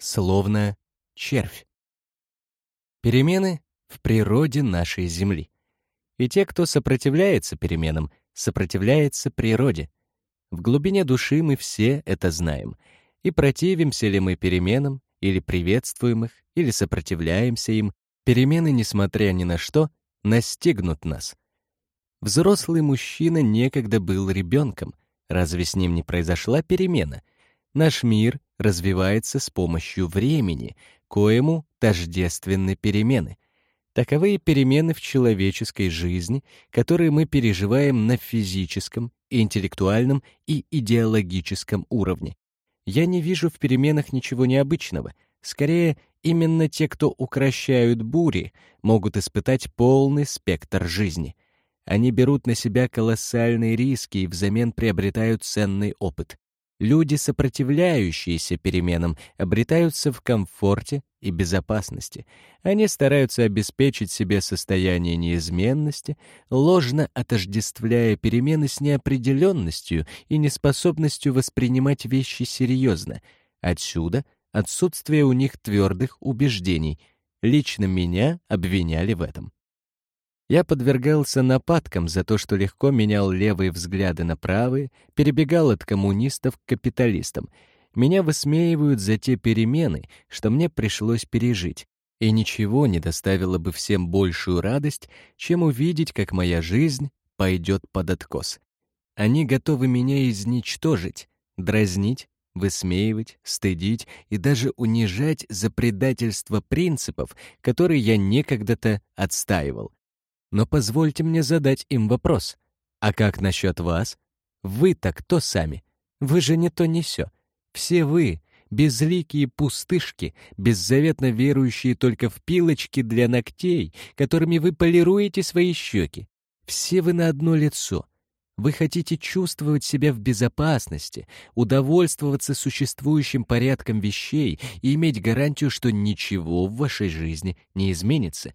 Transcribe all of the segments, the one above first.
словно червь. Перемены в природе нашей Земли. И те, кто сопротивляется переменам, сопротивляется природе. В глубине души мы все это знаем. И противимся ли мы переменам, или приветствуем их, или сопротивляемся им, перемены, несмотря ни на что, настигнут нас. Взрослый мужчина некогда был ребенком. Разве с ним не произошла перемена? Наш мир развивается с помощью времени, коему тождественны перемены. Таковы перемены в человеческой жизни, которые мы переживаем на физическом, интеллектуальном и идеологическом уровне. Я не вижу в переменах ничего необычного. Скорее, именно те, кто укращают бури, могут испытать полный спектр жизни. Они берут на себя колоссальные риски и взамен приобретают ценный опыт. Люди, сопротивляющиеся переменам, обретаются в комфорте и безопасности. Они стараются обеспечить себе состояние неизменности, ложно отождествляя перемены с неопределенностью и неспособностью воспринимать вещи серьезно. Отсюда отсутствие у них твердых убеждений. Лично меня обвиняли в этом. Я подвергался нападкам за то, что легко менял левые взгляды на правые, перебегал от коммунистов к капиталистам. Меня высмеивают за те перемены, что мне пришлось пережить. И ничего не доставило бы всем большую радость, чем увидеть, как моя жизнь пойдет под откос. Они готовы меня изничтожить, дразнить, высмеивать, стыдить и даже унижать за предательство принципов, которые я некогда-то отстаивал. Но позвольте мне задать им вопрос. А как насчет вас? Вы-то кто сами? Вы же не то не сё. Все вы, безликие пустышки, беззаветно верующие только в пилочки для ногтей, которыми вы полируете свои щеки. Все вы на одно лицо. Вы хотите чувствовать себя в безопасности, удовольствоваться существующим порядком вещей и иметь гарантию, что ничего в вашей жизни не изменится,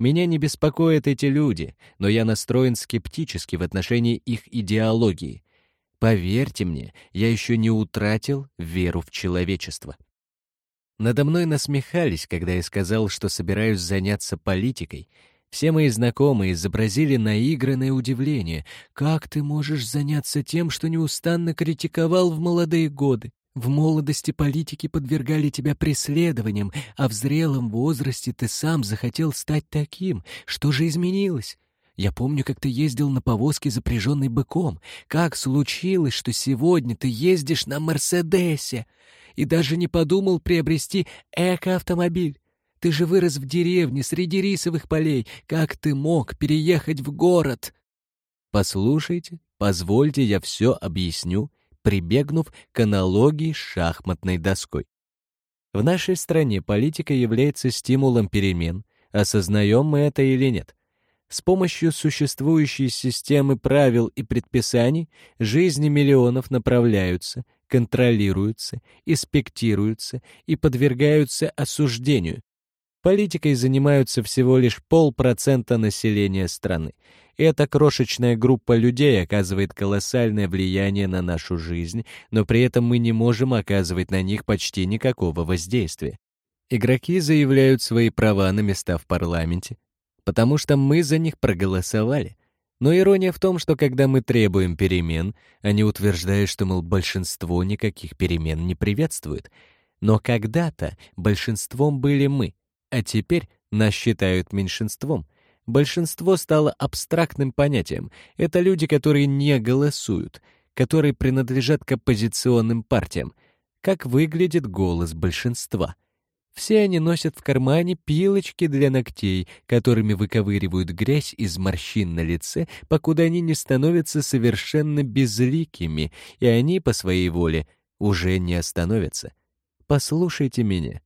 меня не беспокоят эти люди, но я настроен скептически в отношении их идеологии. Поверьте мне, я еще не утратил веру в человечество. Надо мной насмехались, когда я сказал, что собираюсь заняться политикой. Все мои знакомые изобразили наигранное удивление. «Как ты можешь заняться тем, что неустанно критиковал в молодые годы?» В молодости политики подвергали тебя преследованиям, а в зрелом возрасте ты сам захотел стать таким. Что же изменилось? Я помню, как ты ездил на повозке, запряженной быком. Как случилось, что сегодня ты ездишь на Мерседесе и даже не подумал приобрести эко-автомобиль? Ты же вырос в деревне среди рисовых полей. Как ты мог переехать в город? Послушайте, позвольте, я все объясню прибегнув к аналогии с шахматной доской. В нашей стране политика является стимулом перемен, осознаем мы это или нет. С помощью существующей системы правил и предписаний жизни миллионов направляются, контролируются, инспектируются и подвергаются осуждению. Политикой занимаются всего лишь полпроцента населения страны, эта крошечная группа людей оказывает колоссальное влияние на нашу жизнь, но при этом мы не можем оказывать на них почти никакого воздействия. Игроки заявляют свои права на места в парламенте, потому что мы за них проголосовали. Но ирония в том, что когда мы требуем перемен, они утверждают, что, мол, большинство никаких перемен не приветствует. Но когда-то большинством были мы, а теперь нас считают меньшинством — Большинство стало абстрактным понятием. Это люди, которые не голосуют, которые принадлежат к оппозиционным партиям. Как выглядит голос большинства? Все они носят в кармане пилочки для ногтей, которыми выковыривают грязь из морщин на лице, покуда они не становятся совершенно безликими, и они по своей воле уже не остановятся. Послушайте меня.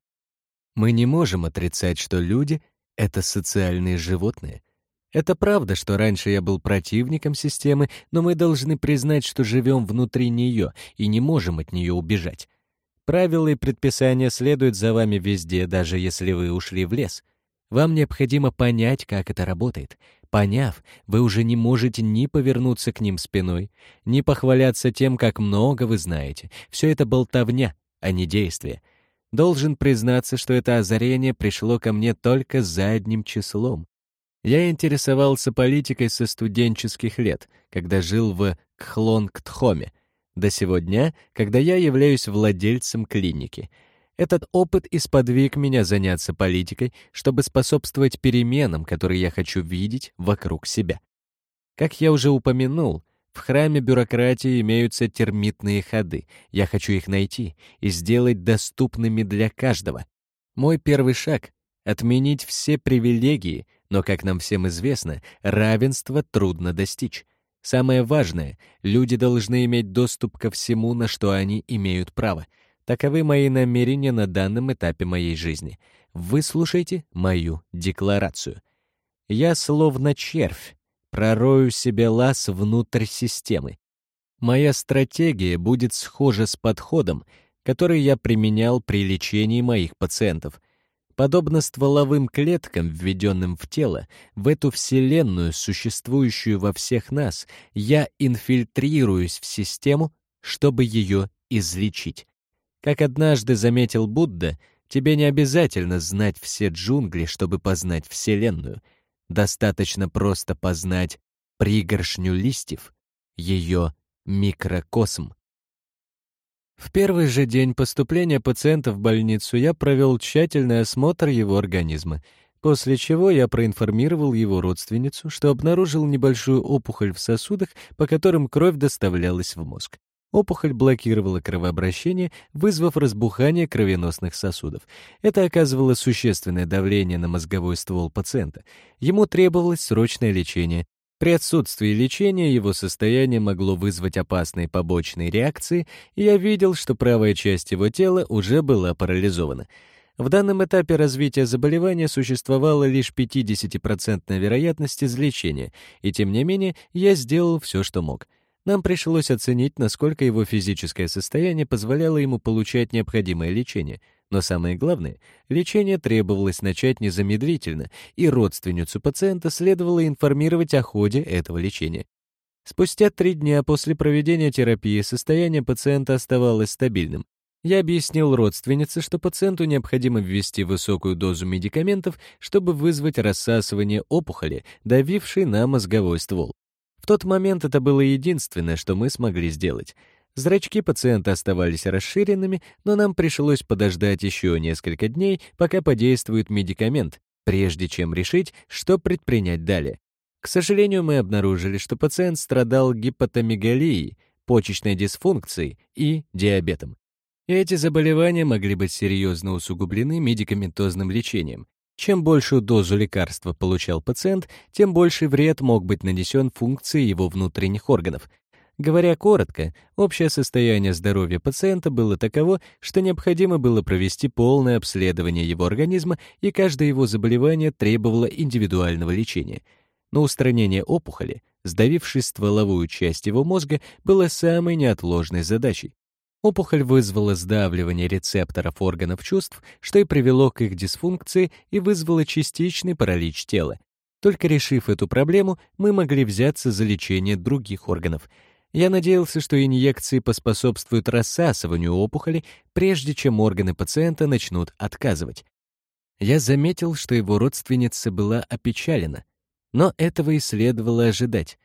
Мы не можем отрицать, что люди это социальные животные. Это правда, что раньше я был противником системы, но мы должны признать, что живем внутри нее и не можем от нее убежать. Правила и предписания следуют за вами везде, даже если вы ушли в лес. Вам необходимо понять, как это работает. Поняв, вы уже не можете ни повернуться к ним спиной, ни похваляться тем, как много вы знаете. Все это болтовня, а не действие. Должен признаться, что это озарение пришло ко мне только задним числом. Я интересовался политикой со студенческих лет, когда жил в Кхлонгтхоме, до сего дня, когда я являюсь владельцем клиники. Этот опыт исподвиг меня заняться политикой, чтобы способствовать переменам, которые я хочу видеть вокруг себя. Как я уже упомянул, в храме бюрократии имеются термитные ходы. Я хочу их найти и сделать доступными для каждого. Мой первый шаг — отменить все привилегии, но, как нам всем известно, равенство трудно достичь. Самое важное — люди должны иметь доступ ко всему, на что они имеют право. Таковы мои намерения на данном этапе моей жизни. Выслушайте мою декларацию. Я словно червь, пророю себе лаз внутрь системы. Моя стратегия будет схожа с подходом, который я применял при лечении моих пациентов. Подобно стволовым клеткам, введенным в тело, в эту вселенную, существующую во всех нас, я инфильтрируюсь в систему, чтобы ее излечить. Как однажды заметил Будда, тебе не обязательно знать все джунгли, чтобы познать Вселенную — Достаточно просто познать пригоршню листьев, ее микрокосм. В первый же день поступления пациента в больницу я провел тщательный осмотр его организма, после чего я проинформировал его родственницу, что обнаружил небольшую опухоль в сосудах, по которым кровь доставлялась в мозг. Опухоль блокировала кровообращение, вызвав разбухание кровеносных сосудов. Это оказывало существенное давление на мозговой ствол пациента. Ему требовалось срочное лечение. При отсутствии лечения его состояние могло вызвать опасные побочные реакции, и я видел, что правая часть его тела уже была парализована. В данном этапе развития заболевания существовала лишь 50% вероятность излечения, и тем не менее я сделал все, что мог — нам пришлось оценить, насколько его физическое состояние позволяло ему получать необходимое лечение. Но самое главное, лечение требовалось начать незамедлительно, и родственницу пациента следовало информировать о ходе этого лечения. Спустя три дня после проведения терапии состояние пациента оставалось стабильным. Я объяснил родственнице, что пациенту необходимо ввести высокую дозу медикаментов, чтобы вызвать рассасывание опухоли, давившей на мозговой ствол. В тот момент это было единственное, что мы смогли сделать. Зрачки пациента оставались расширенными, но нам пришлось подождать еще несколько дней, пока подействует медикамент, прежде чем решить, что предпринять далее. К сожалению, мы обнаружили, что пациент страдал гипотомегалией, почечной дисфункцией и диабетом. Эти заболевания могли быть серьезно усугублены медикаментозным лечением. Чем большую дозу лекарства получал пациент, тем больший вред мог быть нанесен функции его внутренних органов. Говоря коротко, общее состояние здоровья пациента было таково, что необходимо было провести полное обследование его организма, и каждое его заболевание требовало индивидуального лечения. Но устранение опухоли, сдавившей стволовую часть его мозга, было самой неотложной задачей. Опухоль вызвала сдавливание рецепторов органов чувств, что и привело к их дисфункции и вызвало частичный паралич тела. Только решив эту проблему, мы могли взяться за лечение других органов. Я надеялся, что инъекции поспособствуют рассасыванию опухоли, прежде чем органы пациента начнут отказывать. Я заметил, что его родственница была опечалена, но этого и следовало ожидать.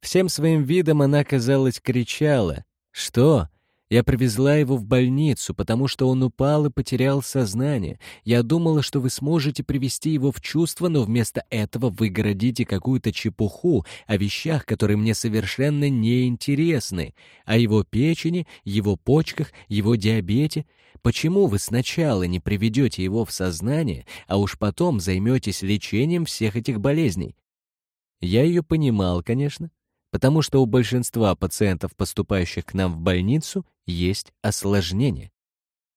Всем своим видом она, казалось, кричала «Что? Я привезла его в больницу, потому что он упал и потерял сознание. Я думала, что вы сможете привести его в чувство, но вместо этого вы городите какую-то чепуху о вещах, которые мне совершенно не интересны, о его печени, его почках, его диабете. Почему вы сначала не приведете его в сознание, а уж потом займетесь лечением всех этих болезней? Я ее понимал, конечно, потому что у большинства пациентов, поступающих к нам в больницу, есть осложнения.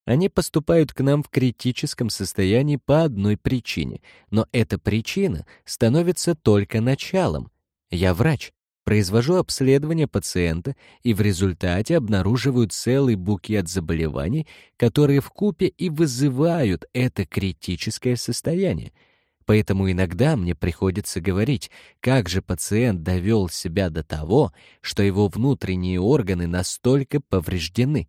Они поступают к нам в критическом состоянии по одной причине, но эта причина становится только началом. Я врач, произвожу обследование пациента и в результате обнаруживаю целый букет заболеваний, которые в купе и вызывают это критическое состояние — Поэтому иногда мне приходится говорить, как же пациент довел себя до того, что его внутренние органы настолько повреждены.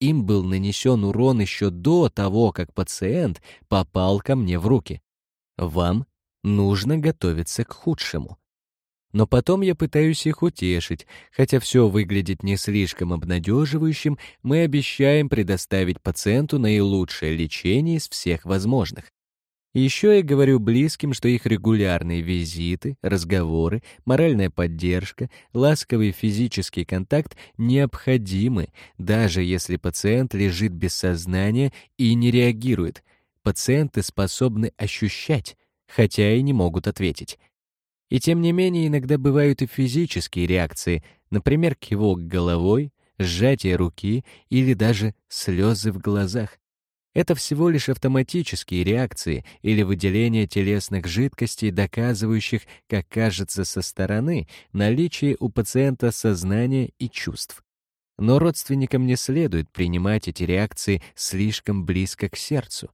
им был нанесен урон еще до того, как пациент попал ко мне в руки. Вам нужно готовиться к худшему. Но потом я пытаюсь их утешить, хотя все выглядит не слишком обнадеживающим, мы обещаем предоставить пациенту наилучшее лечение из всех возможных. Еще я говорю близким, что их регулярные визиты, разговоры, моральная поддержка, ласковый физический контакт необходимы, даже если пациент лежит без сознания и не реагирует. Пациенты способны ощущать, хотя и не могут ответить. И тем не менее иногда бывают и физические реакции, например, кивок головой, сжатие руки или даже слезы в глазах. Это всего лишь автоматические реакции или выделение телесных жидкостей, доказывающих, как кажется со стороны, наличие у пациента сознания и чувств. Но родственникам не следует принимать эти реакции слишком близко к сердцу.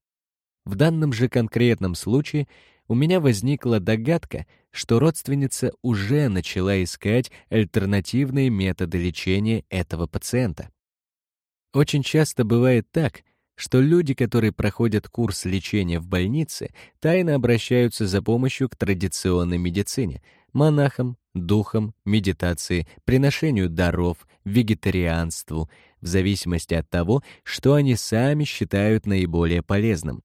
В данном же конкретном случае у меня возникла догадка, что родственница уже начала искать альтернативные методы лечения этого пациента. Очень часто бывает так, что люди, которые проходят курс лечения в больнице, тайно обращаются за помощью к традиционной медицине, монахам, духам, медитации, приношению даров, вегетарианству, в зависимости от того, что они сами считают наиболее полезным.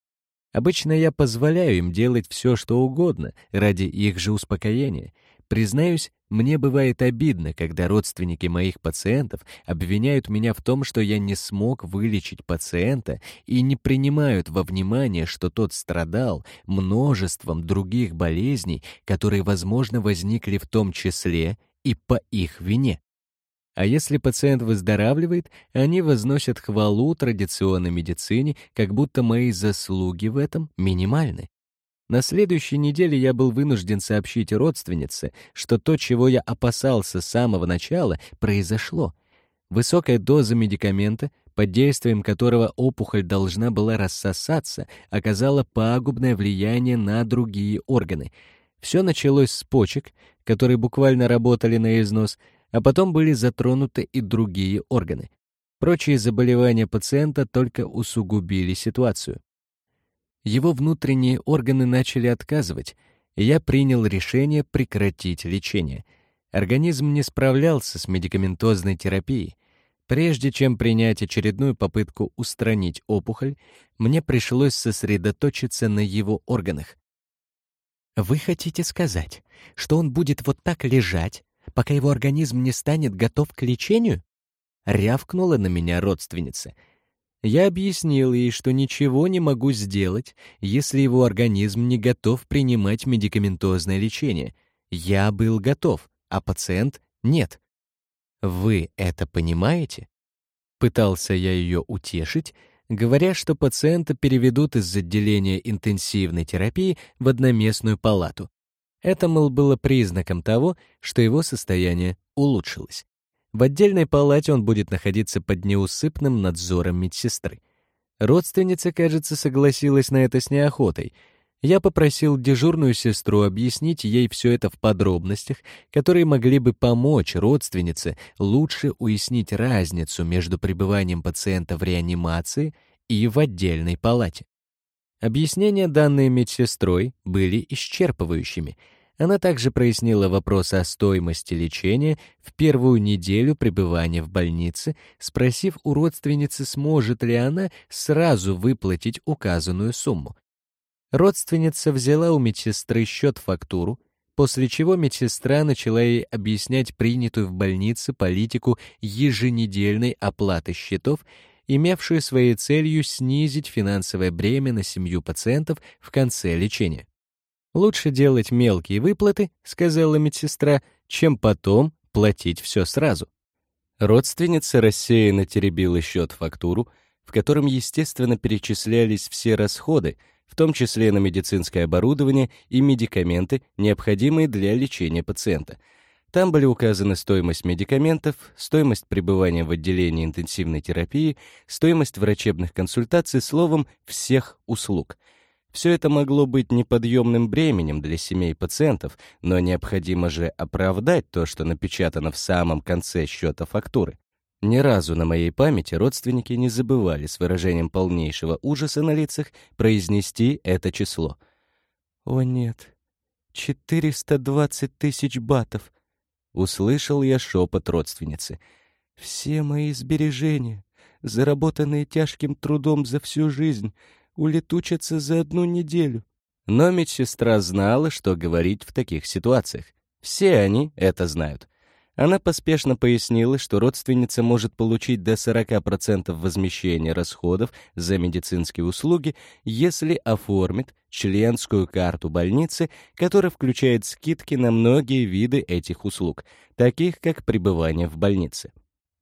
Обычно я позволяю им делать все, что угодно, ради их же успокоения. Признаюсь, мне бывает обидно, когда родственники моих пациентов обвиняют меня в том, что я не смог вылечить пациента и не принимают во внимание, что тот страдал множеством других болезней, которые, возможно, возникли в том числе и по их вине. А если пациент выздоравливает, они возносят хвалу традиционной медицине, как будто мои заслуги в этом минимальны. На следующей неделе я был вынужден сообщить родственнице, что то, чего я опасался с самого начала, произошло. Высокая доза медикамента, под действием которого опухоль должна была рассосаться, оказала пагубное влияние на другие органы. Все началось с почек, которые буквально работали на износ, а потом были затронуты и другие органы. Прочие заболевания пациента только усугубили ситуацию. Его внутренние органы начали отказывать, и я принял решение прекратить лечение. Организм не справлялся с медикаментозной терапией. Прежде чем принять очередную попытку устранить опухоль, мне пришлось сосредоточиться на его органах. Вы хотите сказать, что он будет вот так лежать, пока его организм не станет готов к лечению? Рявкнула на меня родственница. Я объяснил ей, что ничего не могу сделать, если его организм не готов принимать медикаментозное лечение. Я был готов, а пациент — нет. Вы это понимаете? Пытался я ее утешить, говоря, что пациента переведут из отделения интенсивной терапии в одноместную палату. Это, мол, было признаком того, что его состояние улучшилось. В отдельной палате он будет находиться под неусыпным надзором медсестры. Родственница, кажется, согласилась на это с неохотой. Я попросил дежурную сестру объяснить ей все это в подробностях, которые могли бы помочь родственнице лучше уяснить разницу между пребыванием пациента в реанимации и в отдельной палате. Объяснения, данные медсестрой, были исчерпывающими. Она также прояснила вопрос о стоимости лечения в первую неделю пребывания в больнице, спросив у родственницы, сможет ли она сразу выплатить указанную сумму. Родственница взяла у медсестры счет-фактуру, после чего медсестра начала ей объяснять принятую в больнице политику еженедельной оплаты счетов имевшую своей целью снизить финансовое бремя на семью пациентов в конце лечения. «Лучше делать мелкие выплаты», — сказала медсестра, «чем потом платить все сразу». Родственница рассеянно теребила счет-фактуру, в котором, естественно, перечислялись все расходы, в том числе на медицинское оборудование и медикаменты, необходимые для лечения пациента — там были указаны стоимость медикаментов, стоимость пребывания в отделении интенсивной терапии, стоимость врачебных консультаций, словом, всех услуг. Все это могло быть неподъемным бременем для семей пациентов, но необходимо же оправдать то, что напечатано в самом конце счета фактуры. Ни разу на моей памяти родственники не забывали с выражением полнейшего ужаса на лицах произнести это число. «О нет, 420 тысяч батов!» Услышал я шепот родственницы. «Все мои сбережения, заработанные тяжким трудом за всю жизнь, улетучатся за одну неделю». Но медсестра знала, что говорить в таких ситуациях. Все они это знают. Она поспешно пояснила, что родственница может получить до 40% возмещения расходов за медицинские услуги, если оформит членскую карту больницы, которая включает скидки на многие виды этих услуг, таких как пребывание в больнице.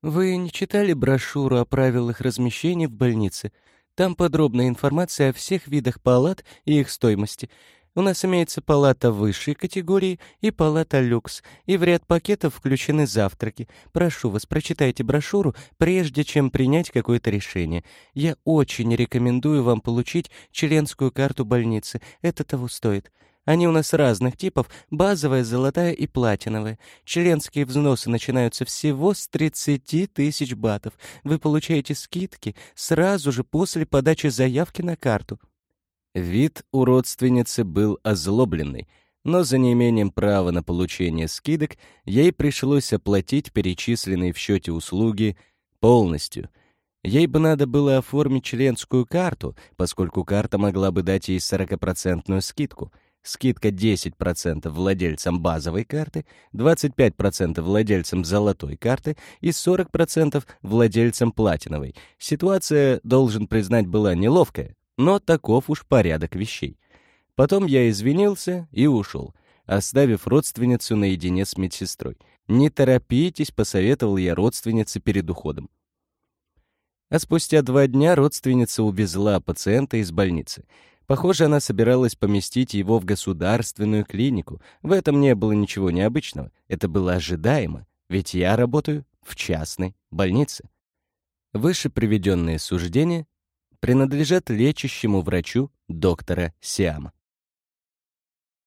Вы не читали брошюру о правилах размещения в больнице? Там подробная информация о всех видах палат и их стоимости. У нас имеется палата высшей категории и палата люкс, и в ряд пакетов включены завтраки. Прошу вас, прочитайте брошюру, прежде чем принять какое-то решение. Я очень рекомендую вам получить членскую карту больницы. Это того стоит. Они у нас разных типов, базовая, золотая и платиновая. Членские взносы начинаются всего с 30 тысяч батов. Вы получаете скидки сразу же после подачи заявки на карту. Вид у родственницы был озлобленный, но за неимением права на получение скидок ей пришлось оплатить перечисленные в счете услуги полностью. Ей бы надо было оформить членскую карту, поскольку карта могла бы дать ей 40% скидку. Скидка 10% владельцам базовой карты, 25% владельцам золотой карты и 40% владельцам платиновой. Ситуация, должен признать, была неловкая, но таков уж порядок вещей. Потом я извинился и ушел, оставив родственницу наедине с медсестрой. «Не торопитесь», — посоветовал я родственнице перед уходом. А спустя два дня родственница увезла пациента из больницы. Похоже, она собиралась поместить его в государственную клинику. В этом не было ничего необычного. Это было ожидаемо, ведь я работаю в частной больнице. Выше приведенные суждения принадлежат лечащему врачу доктора Сиама.